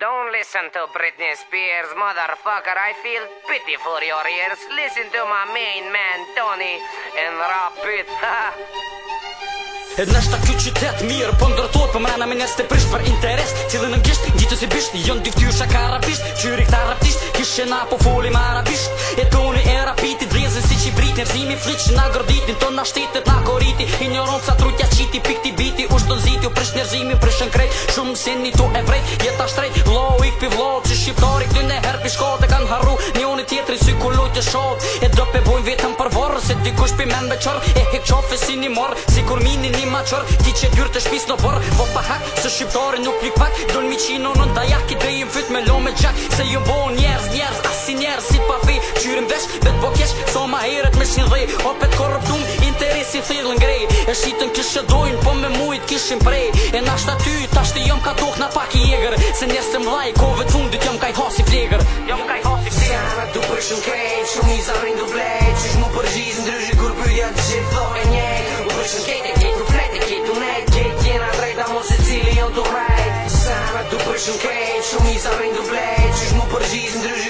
Don't listen to Britney Spears, motherfucker. I feel pity for your ears. Listen to my main man, Tony, and rap it. E nështë ta kjo qytet mirë Po ndërtojt për po mrena me njës të prisht Për interes, cilë në gjisht, gjithës i bisht Jon dyftyr shaka rapisht, qyri këta raptisht Kishë na po foli Në zimi friqë në agërditin Të në shtetet la koriti Ignoron sa trutja qiti Pikti biti u shtë nëziti U prish njerëzimi prish në krejt Shumë sinni tu e vrejt Jeta shtrejt Vlo i këpi vlo Që shqiptari këty në herë pi shkote Kanë harru një unë tjetëri Sy ku lujtë e shot E do pe bujnë vetëm për vorë Se ti kush pi men me qërë E hek qofe si një morë Si kur mini një maqërë Ti që dyrë të shpis në borë Vo pa hak Se shqiptari nuk pak, mi qino, në dajak, me lo, me gjak, se bo, njerës, njerës, njerë si pa fi Qyrim vesh, vetë po kesh, so ma heret me shi Opet Hopet korruptum, interesi thirë ngrej E shqitën kishë dojnë, po me mujt kishim prej E nashtë aty, tashtë jom ka tokë na pak i jegër Se njerë të mlaj, kove të fundit jom ka i hasi flegër Jom ka i hasi flegër Sara, du përshën krejt, shumë i zarin du blejt Qysh mu përgjiz, ndryshë kur pyja të gjithë njejt U përshën kejt e shumë i zarin du blejt Qysh mu përgjiz, ndryshë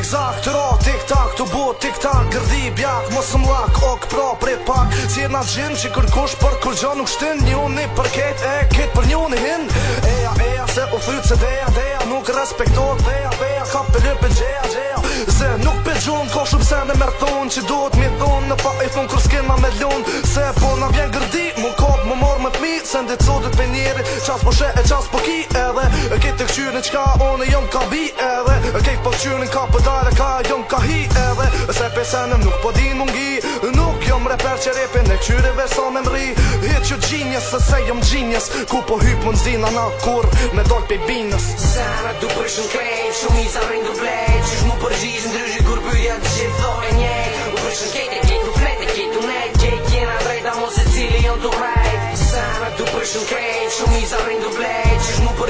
zigzag të ro tik tak të bo tik tak gërdhi bjak mos mlak ok pro pre pak si na xhen shi kërkosh por kur gjon nuk shtën ni un ni përket e kët për njëun hin e ja e se u thyt se dea dea nuk respekto dea dea ka për lë për xhea se nuk pe xhon ko shum se ne merr thon se duhet me thon në pa i thon kur skema me lund se po na vjen gërdhi mu kop mu mor më të mi se ndet sot të penjere ças po she e ças po ki edhe e kët të qyrë ne çka on e jom ka bi edhe Kej po qynin ka pëdare ka jom ka hi edhe Se pesenem nuk po din mungi Nuk jom reper që repin e qyre verso me mri Hit që gjinjes se se jom gjinjes Ku po hyp mund zina na kur me dojt pe binës Zara du përshën krejt, shumë i sa rindu blejt Qysh mu përgjiz në dryshi kur pyja të gjithë dhore njejt U përshën kejt e kejt u flet e kejt u net Kejt jena drejta mos e cili jom të krejt Zara du përshën krejt, shumë i sa rindu blejt Qysh mu përgjiz në dryshi kur pyja të gjithë dhore njejt